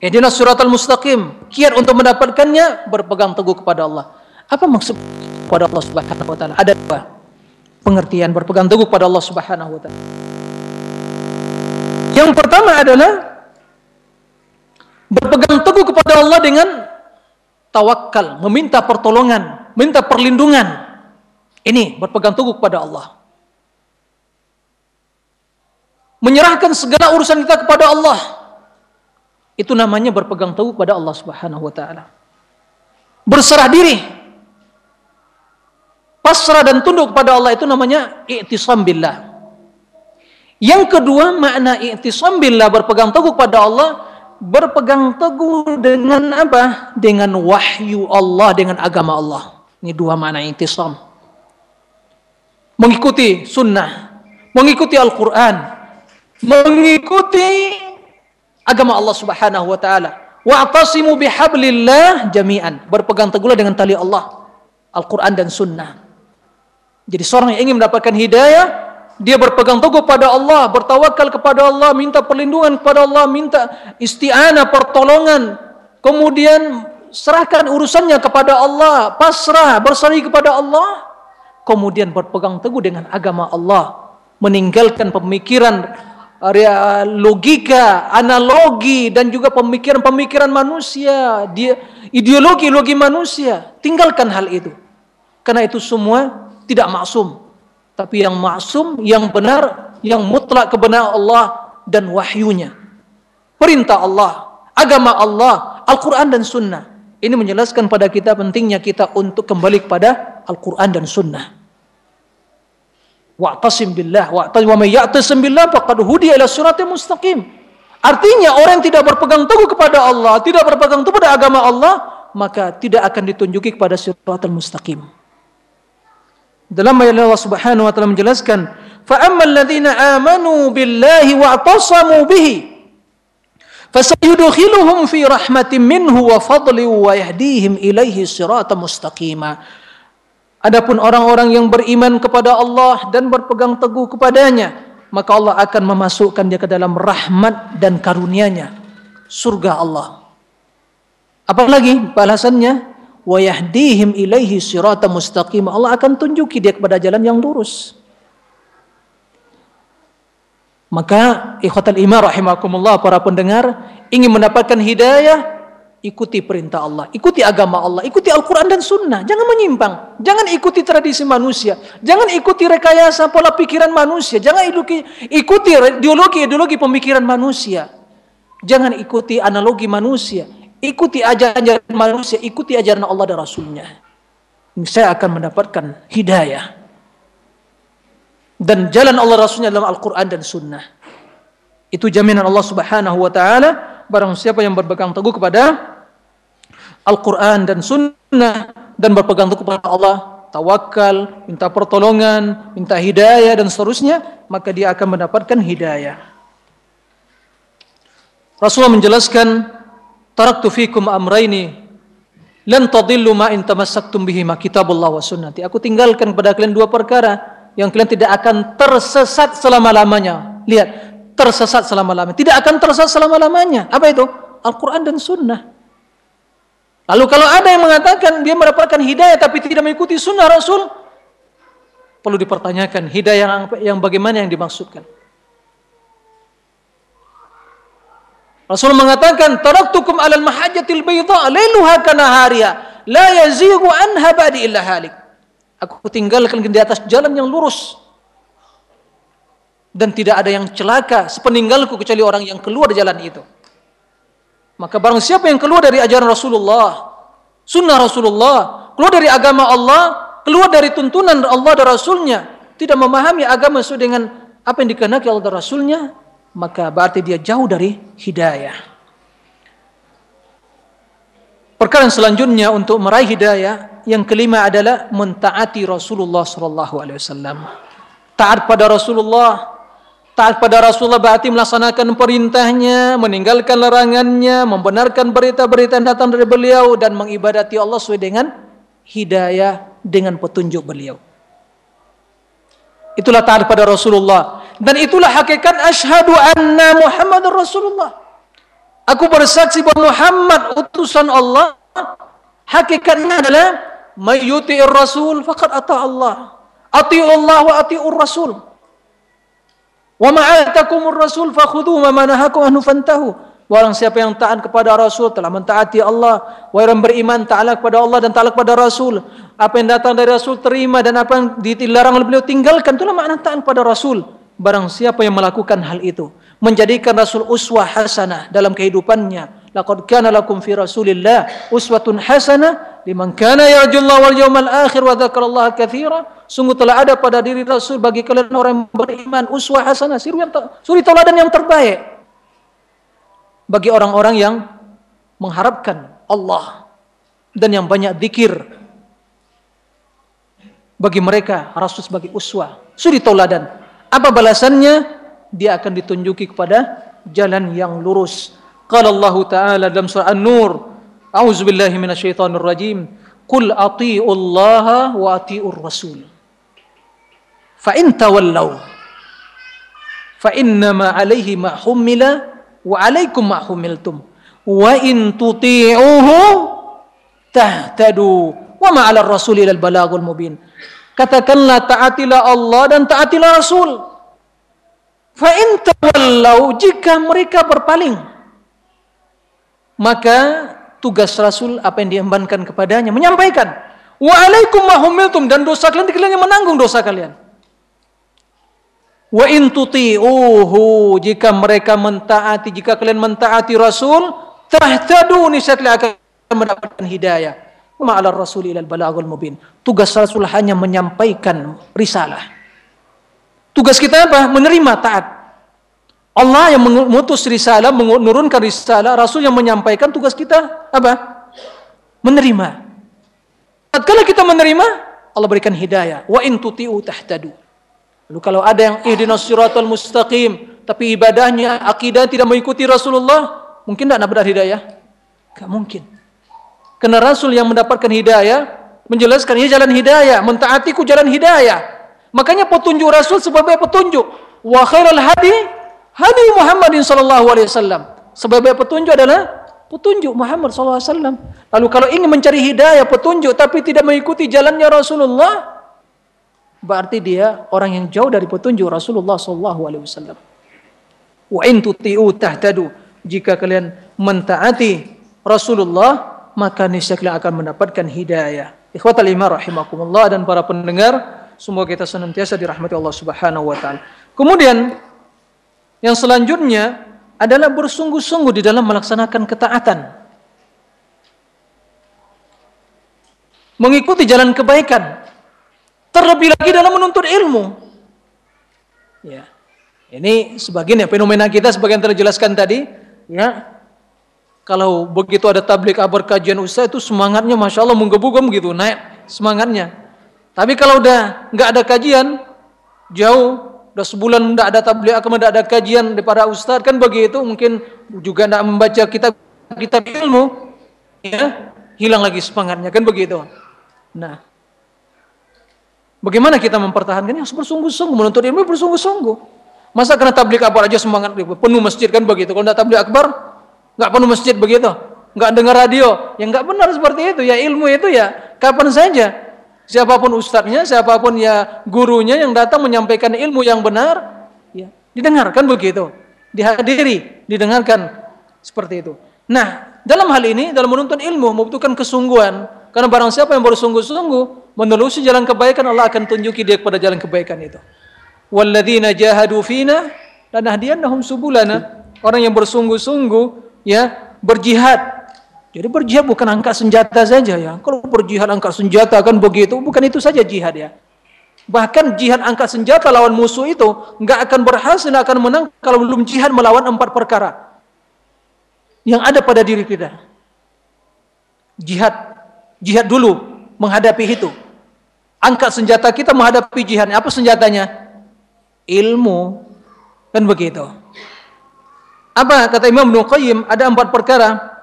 Ihdina suratul mustaqim. Kiat untuk mendapatkannya berpegang teguh kepada Allah. Apa maksud kepada Allah Subhanahu wa taala? Ada apa? Pengertian berpegang teguh kepada Allah Subhanahu wa taala. Yang pertama adalah berpegang teguh kepada Allah dengan tawakal, meminta pertolongan, minta perlindungan. Ini berpegang teguh kepada Allah. menyerahkan segala urusan kita kepada Allah. Itu namanya berpegang teguh pada Allah Subhanahu wa taala. Berserah diri. Pasrah dan tunduk kepada Allah itu namanya i'tisam billah. Yang kedua makna i'tisam billah berpegang teguh kepada Allah berpegang teguh dengan apa? Dengan wahyu Allah, dengan agama Allah. Ini dua makna i'tisam. Mengikuti sunnah, mengikuti Al-Quran, mengikuti agama Allah Subhanahu wa taala. Wa'tasimu bihablillah jami'an. Berpegang teguhlah dengan tali Allah, Al-Qur'an dan sunnah. Jadi seorang yang ingin mendapatkan hidayah, dia berpegang teguh pada Allah, bertawakal kepada Allah, minta perlindungan kepada Allah, minta isti'anah, pertolongan. Kemudian serahkan urusannya kepada Allah, pasrah, berseri kepada Allah. Kemudian berpegang teguh dengan agama Allah, meninggalkan pemikiran logika, analogi dan juga pemikiran-pemikiran manusia, dia ideologi-ideologi manusia. Tinggalkan hal itu. Karena itu semua tidak maksum. Tapi yang maksum, yang benar, yang mutlak kebenaran Allah dan wahyunya. Perintah Allah, agama Allah, Al-Quran dan Sunnah. Ini menjelaskan pada kita pentingnya kita untuk kembali kepada Al-Quran dan Sunnah. Wa'tasim billah wa'tasim wa ya'tasim billah faqad hudiya ila siratal mustaqim. Artinya orang yang tidak berpegang teguh kepada Allah, tidak berpegang teguh pada agama Allah, maka tidak akan ditunjuki kepada siratal mustaqim. Dalam ayat Allah Subhanahu wa taala menjelaskan, "Fa ammal ladzina amanu billahi wa'tasamu bihi fasayudkhiluhum fi rahmatin minhu wa fadli wa yahdihim ilaihi mustaqima." Adapun orang-orang yang beriman kepada Allah dan berpegang teguh kepadanya, maka Allah akan memasukkan dia ke dalam rahmat dan karunia-Nya, surga Allah. Apalagi balasannya, wa yahdihim ilaihi sirata mustaqim. Allah akan tunjuki dia kepada jalan yang lurus. Maka ikhwatal iman rahimakumullah para pendengar ingin mendapatkan hidayah Ikuti perintah Allah, ikuti agama Allah, ikuti Al-Quran dan Sunnah. Jangan menyimpang, jangan ikuti tradisi manusia, jangan ikuti rekayasa pola pikiran manusia, jangan ikuti, ikuti ideologi-ideologi pemikiran manusia. Jangan ikuti analogi manusia, ikuti ajaran manusia, ikuti ajaran Allah dan Rasulnya. Saya akan mendapatkan hidayah. Dan jalan Allah Rasulnya dalam Al-Quran dan Sunnah. Itu jaminan Allah Subhanahu wa taala barang siapa yang berpegang teguh kepada Al-Quran dan Sunnah dan berpegang teguh kepada Allah, tawakal, minta pertolongan, minta hidayah dan seterusnya, maka dia akan mendapatkan hidayah. Rasulullah menjelaskan, "Taraktu fikum amraini lan tadillu ma in tamassaktum bihi kitabullah wa sunnati." Aku tinggalkan kepada kalian dua perkara yang kalian tidak akan tersesat selama-lamanya. Lihat, tersesat selama-lamanya. Tidak akan tersesat selama-lamanya. Apa itu? Al-Quran dan Sunnah. Lalu kalau ada yang mengatakan dia mendapatkan hidayah tapi tidak mengikuti sunnah Rasul, perlu dipertanyakan hidayah yang, yang bagaimana yang dimaksudkan. Rasul mengatakan, "Taraktukum 'alal mahajjatil bayda lailuha kanahariha, la yazighu anha ba'di illa halik." Aku tinggalkan di atas jalan yang lurus. Dan tidak ada yang celaka sepeninggalku kecuali orang yang keluar jalan itu. Maka barang siapa yang keluar dari ajaran Rasulullah, sunnah Rasulullah, keluar dari agama Allah, keluar dari tuntunan Allah dan Rasulnya, tidak memahami agama sesuai dengan apa yang dikehendaki Allah dan Rasulnya, maka berarti dia jauh dari hidayah. Perkara selanjutnya untuk meraih hidayah yang kelima adalah mentaati Rasulullah sallallahu alaihi wasallam. Taat pada Rasulullah Taat pada Rasulullah berarti melaksanakan perintahnya, meninggalkan larangannya, membenarkan berita-berita yang datang dari beliau dan mengibadati Allah sesuai dengan hidayah dengan petunjuk beliau. Itulah taat pada Rasulullah dan itulah hakikat asyhadu anna Muhammad Rasulullah. Aku bersaksi bahwa Muhammad utusan Allah. Hakikatnya adalah mayyuti'ir rasul faqad ata Allah. Allah wa ati'ur rasul. Wa ma'atakumur rasul fakhudhu ma manahakum anhu fantahu. Barang siapa yang taat kepada Rasul telah mentaati Allah. Orang beriman taatlah kepada Allah dan taatlah kepada Rasul. Apa yang datang dari Rasul terima dan apa yang dilarang oleh beliau tinggalkan. Itulah makna taat kepada Rasul. barang siapa yang melakukan hal itu menjadikan Rasul uswah hasanah dalam kehidupannya laqad kana lakum fi rasulillah uswatun hasanah liman kana yarjullaha wal yawmal akhir wa dzakarallaha katsira sungguh telah ada pada diri Rasul bagi kalian orang yang beriman uswah hasanah suri yang suri tauladan yang terbaik. Bagi orang-orang yang mengharapkan Allah dan yang banyak zikir bagi mereka Rasul sebagai uswah suri tauladan apa balasannya? Dia akan ditunjuki kepada jalan yang lurus. قال الله تعالى لم سرع النور أعوذ بالله من الشيطان الرجيم قل أطيع الله وأطيع الرسول فإن تولوا فإنما عليه ما حمل وعليكم ما حملتم وإن تطيعوه تهتدوا وما على الرسول إلى البلاغ المبين katakanlah taatilah Allah dan taatilah Rasul. رسول فإن تولوا jika مريكا berpaling, maka tugas Rasul apa yang diembankan kepadanya menyampaikan wa alaikum mahumiltum dan dosa kalian kalian yang menanggung dosa kalian wa in tuti'uhu jika mereka mentaati jika kalian mentaati Rasul tahtadu niscaya akan mendapatkan hidayah ma'ala rasul ilal balagul mubin tugas Rasul hanya menyampaikan risalah Tugas kita apa? Menerima taat. Allah yang mengutus risalah, menurunkan risalah, Rasul yang menyampaikan tugas kita apa? Menerima. Tatkala kita menerima, Allah berikan hidayah. Wa in tuti'u tahtadu. Lalu kalau ada yang ihdinas siratal mustaqim, tapi ibadahnya, akidah tidak mengikuti Rasulullah, mungkin tidak dapat hidayah? Gak mungkin. Karena Rasul yang mendapatkan hidayah, menjelaskan ini jalan hidayah, mentaatiku jalan hidayah. Makanya petunjuk Rasul sebagai petunjuk. Wa khairul hadi hadi Muhammadin sallallahu alaihi wasallam. Sebagai petunjuk adalah petunjuk Muhammad sallallahu alaihi wasallam. Lalu kalau ingin mencari hidayah petunjuk tapi tidak mengikuti jalannya Rasulullah, berarti dia orang yang jauh dari petunjuk Rasulullah sallallahu alaihi wasallam. Wa in tuti'u tahtadu. Jika kalian mentaati Rasulullah, maka niscaya akan mendapatkan hidayah. Ikhwatal iman rahimakumullah dan para pendengar Semoga kita senantiasa dirahmati Allah Subhanahu wa taala. Kemudian yang selanjutnya adalah bersungguh-sungguh di dalam melaksanakan ketaatan. Mengikuti jalan kebaikan. Terlebih lagi dalam menuntut ilmu. Ya. Ini sebagian ya fenomena kita sebagian telah jelaskan tadi, ya. Kalau begitu ada tablik kabar kajian usaha itu semangatnya Masya Allah menggebu-gebu gitu, naik semangatnya. Tapi kalau udah nggak ada kajian, jauh, udah sebulan nggak ada tabligh akan tidak ada kajian daripada ustaz kan begitu, mungkin juga tidak membaca kitab kitab ilmu, ya hilang lagi semangatnya kan begitu. Nah, bagaimana kita mempertahankan Harus bersungguh-sungguh menuntut ilmu bersungguh-sungguh. Masa kena tabligh akbar aja semangat penuh masjid kan begitu. Kalau tidak tabligh akbar nggak penuh masjid begitu, nggak dengar radio, yang nggak benar seperti itu. Ya ilmu itu ya kapan saja Siapa pun ustadznya, siapa pun ya gurunya yang datang menyampaikan ilmu yang benar, ya didengarkan begitu, dihadiri, didengarkan seperti itu. Nah, dalam hal ini dalam menuntut ilmu membutuhkan kesungguhan karena barang siapa yang bersungguh-sungguh menelusuri jalan kebaikan Allah akan tunjuki dia kepada jalan kebaikan itu. Walladzina jahadu fina lanahdiyannahum subulana. Orang yang bersungguh-sungguh ya berjihad jadi berjihad bukan angkat senjata saja ya. Kalau berjihad angkat senjata kan begitu, bukan itu saja jihad ya. Bahkan jihad angkat senjata lawan musuh itu nggak akan berhasil, akan menang kalau belum jihad melawan empat perkara yang ada pada diri kita. Jihad, jihad dulu menghadapi itu. Angkat senjata kita menghadapi jihad. Apa senjatanya? Ilmu. Kan begitu. Apa kata Imam Nuqayyim? Ada empat perkara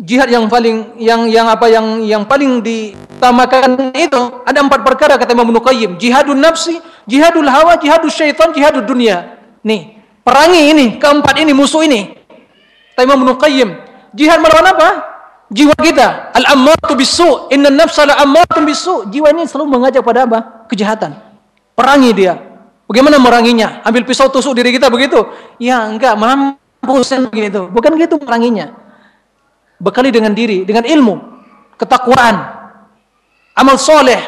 jihad yang paling yang yang apa yang yang paling ditamakan itu ada empat perkara kata Imam Qayyim. Jihadun nafsi jihadul hawa jihadul syaitan jihadul dunia. Nih perangi ini keempat ini musuh ini. Kata Imam Qayyim jihad melawan apa? Jiwa kita. Al ammaratu bisu inna nafsa la ammaratu bisu. Jiwa ini selalu mengajak pada apa? Kejahatan. Perangi dia. Bagaimana meranginya? Ambil pisau tusuk diri kita begitu? Ya enggak mampus begitu bukan gitu meranginya bekali dengan diri, dengan ilmu, ketakwaan, amal soleh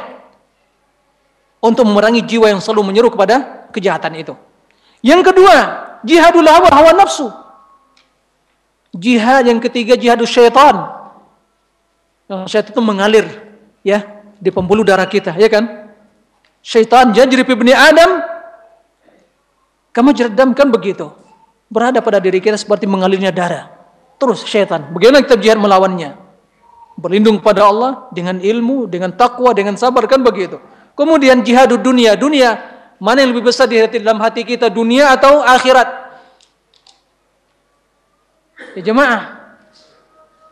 untuk memerangi jiwa yang selalu menyeru kepada kejahatan itu. Yang kedua, jihadul hawa hawa nafsu. Jihad yang ketiga jihadul syaitan. Yang syaitan itu mengalir ya di pembuluh darah kita, ya kan? Syaitan jadi ibni Adam kamu jeredamkan begitu. Berada pada diri kita seperti mengalirnya darah. Terus syaitan. Bagaimana kita jihad melawannya? Berlindung pada Allah dengan ilmu, dengan takwa, dengan sabar kan begitu. Kemudian jihad dunia, dunia mana yang lebih besar di hati dalam hati kita, dunia atau akhirat? Ya jemaah,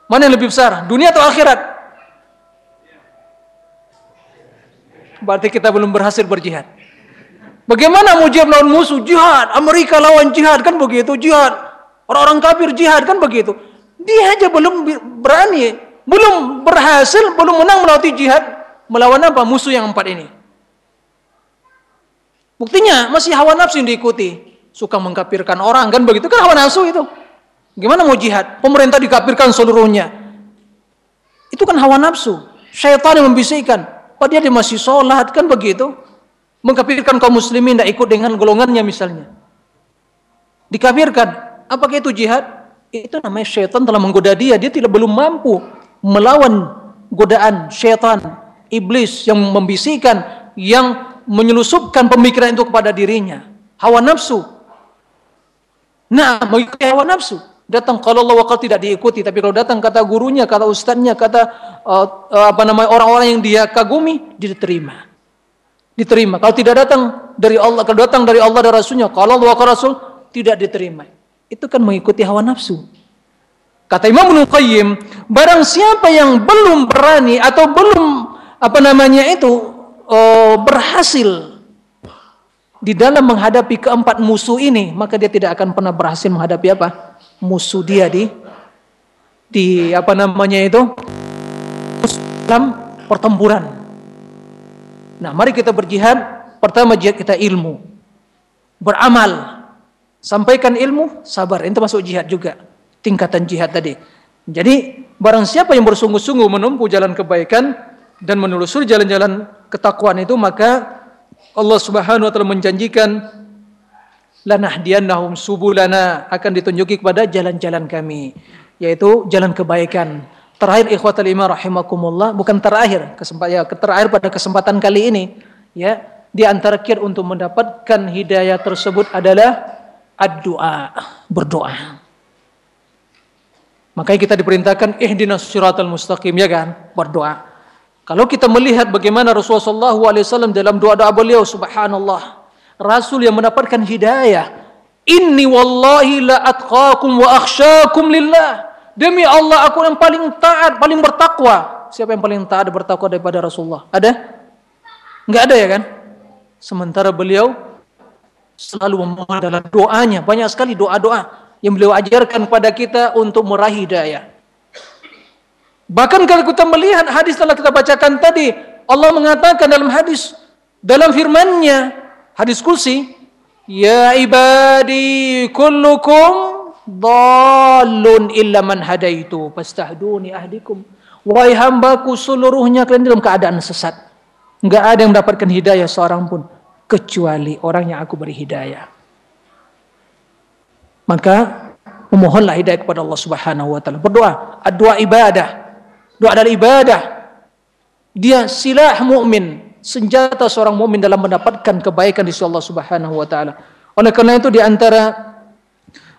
mana yang lebih besar, dunia atau akhirat? Berarti kita belum berhasil berjihad. Bagaimana mau jihad lawan musuh? Jihad. Amerika lawan jihad kan begitu. Jihad. Orang-orang kafir jihad kan begitu. Dia aja belum berani. Belum berhasil. Belum menang melalui jihad. Melawan apa? Musuh yang empat ini. Buktinya masih hawa nafsu yang diikuti. Suka mengkafirkan orang kan begitu. Kan hawa nafsu itu. Gimana mau jihad? Pemerintah dikafirkan seluruhnya. Itu kan hawa nafsu. Syaitan yang membisikkan. Oh dia, masih sholat kan begitu. Mengkafirkan kaum muslimin tidak ikut dengan golongannya misalnya. Dikafirkan. Apakah itu jihad? Itu namanya syaitan telah menggoda dia. Dia tidak belum mampu melawan godaan syaitan, iblis yang membisikkan, yang menyelusupkan pemikiran itu kepada dirinya. Hawa nafsu. Nah, mengikuti hawa nafsu. Datang kalau Allah wakal tidak diikuti, tapi kalau datang kata gurunya, kata ustadznya, kata uh, uh, apa namanya orang-orang yang dia kagumi, diterima. Diterima. Kalau tidak datang dari Allah, kalau datang dari Allah dan Rasulnya, kalau Allah Rasul tidak diterima. Itu kan mengikuti hawa nafsu. Kata Imam Ibnu Qayyim, barang siapa yang belum berani atau belum apa namanya itu uh, berhasil di dalam menghadapi keempat musuh ini, maka dia tidak akan pernah berhasil menghadapi apa? Musuh dia di di apa namanya itu? dalam pertempuran. Nah, mari kita berjihad. Pertama jihad kita ilmu. Beramal. Sampaikan ilmu, sabar. Itu masuk jihad juga. Tingkatan jihad tadi. Jadi, barang siapa yang bersungguh-sungguh menempuh jalan kebaikan dan menelusuri jalan-jalan ketakwaan itu, maka Allah Subhanahu wa taala menjanjikan lanahdiyannahum subulana akan ditunjuki kepada jalan-jalan kami yaitu jalan kebaikan. Terakhir ikhwatal iman rahimakumullah bukan terakhir kesempatan ya terakhir pada kesempatan kali ini ya di antara kir untuk mendapatkan hidayah tersebut adalah ad-doa, berdoa. Makanya kita diperintahkan ihdinas siratal mustaqim ya kan, berdoa. Kalau kita melihat bagaimana Rasulullah SAW dalam doa-doa beliau, subhanallah. Rasul yang mendapatkan hidayah. Inni wallahi la atqakum wa akhsyakum lillah. Demi Allah aku yang paling taat, paling bertakwa. Siapa yang paling taat bertakwa daripada Rasulullah? Ada? Enggak ada ya kan? Sementara beliau selalu memohon dalam doanya. Banyak sekali doa-doa yang beliau ajarkan kepada kita untuk meraih hidayah. Bahkan kalau kita melihat hadis telah kita bacakan tadi, Allah mengatakan dalam hadis dalam firman-Nya, hadis kursi, "Ya ibadi kullukum dhalun illa man hadaitu fastahduni ahdikum." Wahai hambaku seluruhnya kalian dalam keadaan sesat. Enggak ada yang mendapatkan hidayah seorang pun kecuali orang yang aku beri hidayah. Maka memohonlah hidayah kepada Allah Subhanahu wa taala. Berdoa, doa ibadah. Doa adalah ibadah. Dia silah mukmin, senjata seorang mukmin dalam mendapatkan kebaikan di sisi Allah Subhanahu wa taala. Oleh karena itu di antara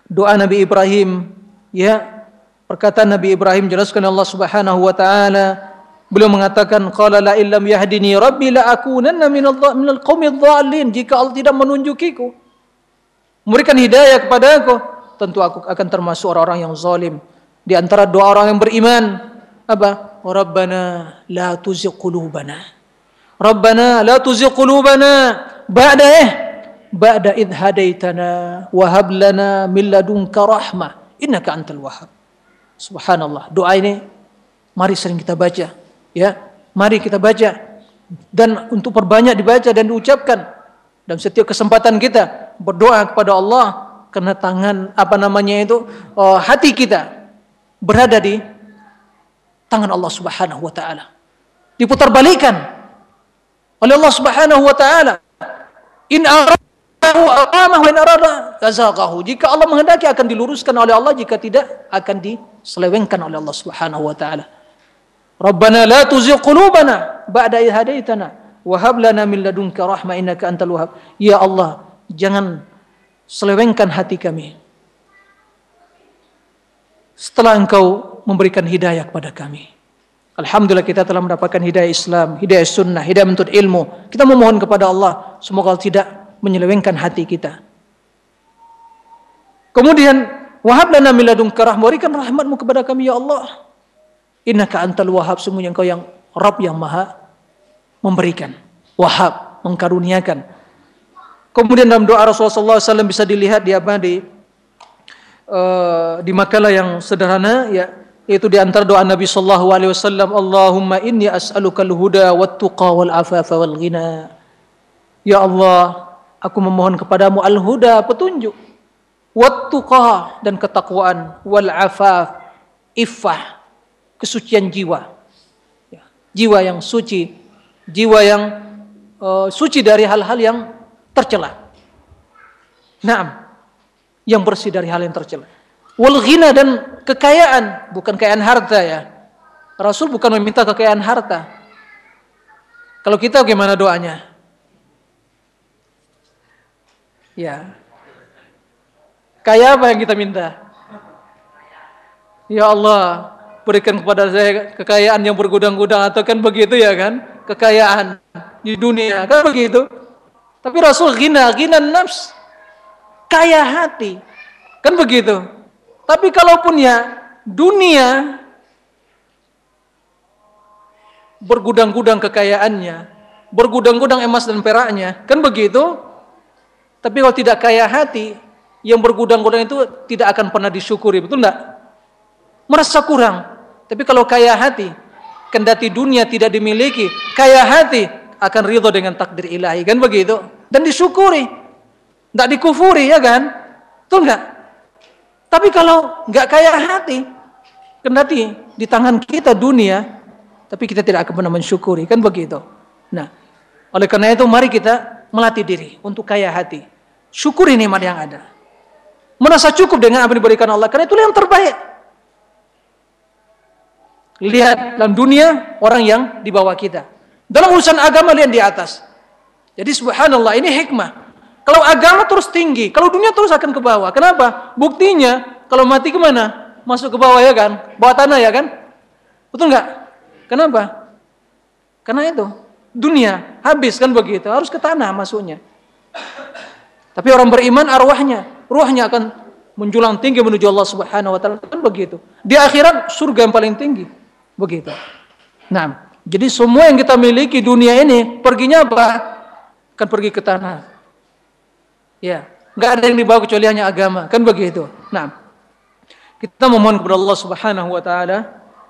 doa Nabi Ibrahim, ya, perkataan Nabi Ibrahim jelaskan Allah Subhanahu wa taala Beliau mengatakan qala la illam yahdini rabbi la akunanna minal qaumil dhalin jika Allah tidak menunjukiku memberikan hidayah kepada aku tentu aku akan termasuk orang-orang yang zalim di antara dua orang yang beriman apa? Rabbana la tuzigh qulubana. Rabbana la tuzigh qulubana ba'da eh ba'da id hadaitana wa hab lana min ladunka rahmah innaka antal wahhab. Subhanallah. Doa ini mari sering kita baca, ya. Mari kita baca dan untuk perbanyak dibaca dan diucapkan dalam setiap kesempatan kita berdoa kepada Allah karena tangan apa namanya itu uh, hati kita berada di tangan Allah Subhanahu wa taala. Diputar balikan oleh Allah Subhanahu wa taala. In yuridahu aqamah wa in arada azaqahu. Jika Allah menghendaki akan diluruskan oleh Allah, jika tidak akan diselewengkan oleh Allah Subhanahu wa taala. Rabbana la tuzigh qulubana ba'da idh hadaitana wa hab lana min ladunka rahmah innaka antal wahhab. Ya Allah, jangan selewengkan hati kami. Setelah engkau memberikan hidayah kepada kami. Alhamdulillah kita telah mendapatkan hidayah Islam, hidayah sunnah, hidayah menuntut ilmu. Kita memohon kepada Allah, semoga tidak menyelewengkan hati kita. Kemudian, wahab lana min ladunka rahmah, berikan rahmatmu kepada kami ya Allah. Innaka antal wahab, semuanya engkau yang Rabb yang maha memberikan. Wahab, mengkaruniakan. Kemudian dalam doa Rasulullah SAW bisa dilihat di apa di uh, di makalah yang sederhana ya itu di antara doa Nabi sallallahu alaihi wasallam Allahumma inni as'aluka al-huda wat tuqa wal afafa wal ghina Ya Allah aku memohon kepadamu al-huda petunjuk wat tuqa dan ketakwaan wal afaf iffah kesucian jiwa ya, jiwa yang suci jiwa yang uh, suci dari hal-hal yang tercela Naam yang bersih dari hal yang tercela Wal ghina dan kekayaan, bukan kekayaan harta ya. Rasul bukan meminta kekayaan harta. Kalau kita bagaimana doanya? Ya. Kaya apa yang kita minta? Ya Allah, berikan kepada saya kekayaan yang bergudang-gudang atau kan begitu ya kan? Kekayaan di dunia kan begitu. Tapi Rasul ghina, ghina nafs. Kaya hati. Kan begitu. Tapi kalaupun ya dunia bergudang-gudang kekayaannya, bergudang-gudang emas dan peraknya, kan begitu? Tapi kalau tidak kaya hati, yang bergudang-gudang itu tidak akan pernah disyukuri, betul enggak? Merasa kurang. Tapi kalau kaya hati, kendati dunia tidak dimiliki, kaya hati akan ridho dengan takdir ilahi, kan begitu? Dan disyukuri, enggak dikufuri, ya kan? Betul enggak? Tapi kalau nggak kaya hati, kendati di tangan kita dunia, tapi kita tidak akan pernah mensyukuri, kan begitu. Nah, oleh karena itu mari kita melatih diri untuk kaya hati. Syukuri nikmat yang ada. Merasa cukup dengan apa yang diberikan Allah, karena itulah yang terbaik. Lihat dalam dunia orang yang di bawah kita. Dalam urusan agama lihat di atas. Jadi subhanallah ini hikmah. Kalau agama terus tinggi, kalau dunia terus akan ke bawah. Kenapa? Buktinya kalau mati ke mana? Masuk ke bawah ya kan? Bawah tanah ya kan? Betul nggak? Kenapa? Karena itu dunia habis kan begitu, harus ke tanah masuknya. Tapi orang beriman arwahnya, ruhnya akan menjulang tinggi menuju Allah Subhanahu wa taala kan begitu. Di akhirat surga yang paling tinggi. Begitu. Nah, jadi semua yang kita miliki dunia ini perginya apa? Akan pergi ke tanah. Ya, nggak ada yang dibawa kecuali hanya agama, kan begitu. Nah, kita memohon kepada Allah Subhanahu wa taala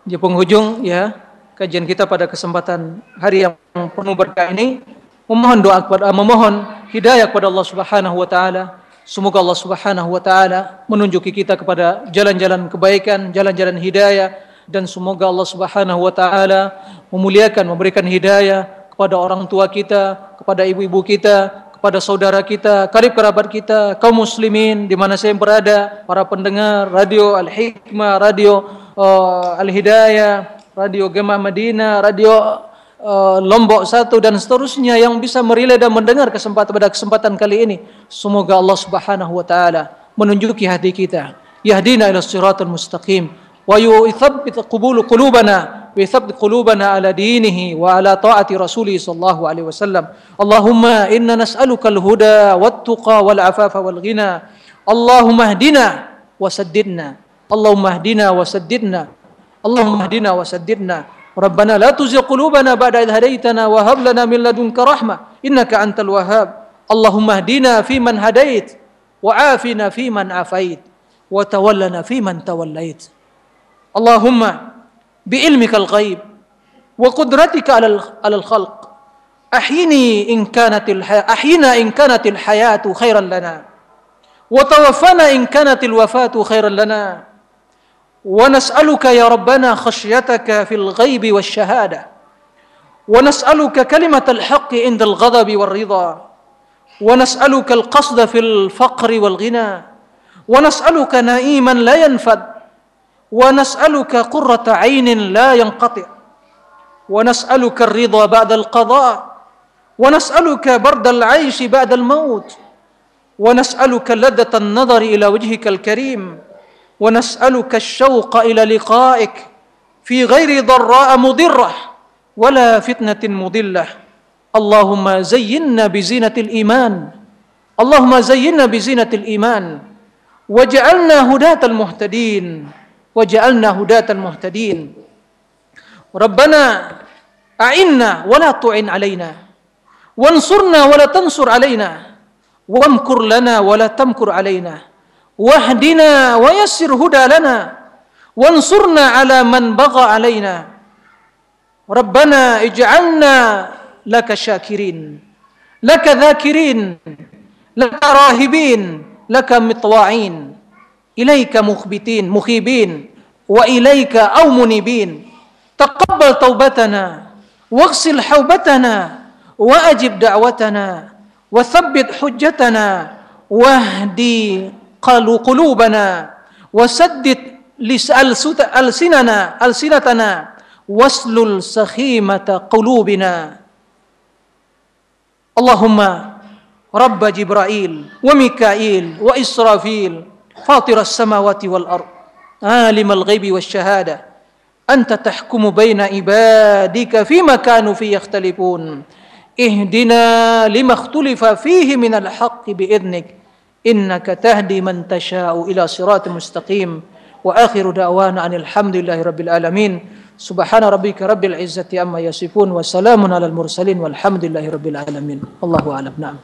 di penghujung ya kajian kita pada kesempatan hari yang penuh berkah ini memohon doa kepada memohon hidayah kepada Allah Subhanahu wa taala. Semoga Allah Subhanahu wa taala menunjuki kita kepada jalan-jalan kebaikan, jalan-jalan hidayah dan semoga Allah Subhanahu wa taala memuliakan memberikan hidayah kepada orang tua kita, kepada ibu-ibu kita, kepada saudara kita, karib kerabat kita, kaum muslimin di mana saya berada, para pendengar radio Al-Hikmah, radio uh, Al-Hidayah, radio Gemah Madinah, radio uh, Lombok satu dan seterusnya yang bisa merilai dan mendengar kesempatan pada kesempatan kali ini. Semoga Allah Subhanahu wa taala menunjuki hati kita. Yahdina ila siratal mustaqim yuthabbit qubul qulubana ويثبت قلوبنا على دينه وعلى طاعة رسوله صلى الله عليه وسلم. اللهم إنا نسألك الهدى والتقى والعفاف والغنى. اللهم اهدنا وسددنا. اللهم اهدنا وسددنا. اللهم اهدنا وسددنا. ربنا لا تزغ قلوبنا بعد إذ هديتنا وهب لنا من لدنك رحمة. إنك أنت الوهاب. اللهم اهدنا فيمن هديت وعافنا فيمن عافيت وتولنا فيمن توليت. اللهم بعلمك الغيب وقدرتك على الخلق. أحيني إن كانت الحياة أحينا إن كانت الحياة خيرا لنا. وتوفنا إن كانت الوفاة خيرا لنا. ونسألك يا ربنا خشيتك في الغيب والشهادة. ونسألك كلمة الحق عند الغضب والرضا. ونسألك القصد في الفقر والغنى. ونسألك نعيما لا ينفد. ونسألك قرة عين لا ينقطع ونسألك الرضا بعد القضاء ونسألك برد العيش بعد الموت ونسألك لذة النظر إلى وجهك الكريم ونسألك الشوق إلى لقائك في غير ضراء مضرة ولا فتنة مضلة. اللهم زينا بزينة الإيمان اللهم زينا بزينة الإيمان وجعلنا هداة المهتدين. وجعلنا هداة المهتدين ربنا أعنا ولا تعن علينا وانصرنا ولا تنصر علينا وامكر لنا ولا تمكر علينا واهدنا ويسر هدى لنا وانصرنا على من بغى علينا. ربنا اجعلنا لك شاكرين لك ذاكرين لك راهبين لك مطواعين. إليك مخبتين مخيبين وإليك أو منيبين تقبل توبتنا واغسل حوبتنا وأجب دعوتنا وثبت حجتنا واهدي قلوبنا وسدد ألسننا ألسنتنا واسلل سخيمة قلوبنا. اللهم رب جبرائيل وميكائيل وإسرافيل فاطر السماوات والأرض عالم الغيب والشهادة. أنت تحكم بين عبادك فيما كانوا فيه يختلفون. اهدنا لما اختلف فيه من الحق بإذنك. إنك تهدي من تشاء إلى صراط مستقيم. وآخر دعوانا أن الحمد لله رب العالمين. سبحان ربك رب العزة عما يصفون وسلام على المرسلين والحمد لله رب العالمين. الله أعلم. نعم.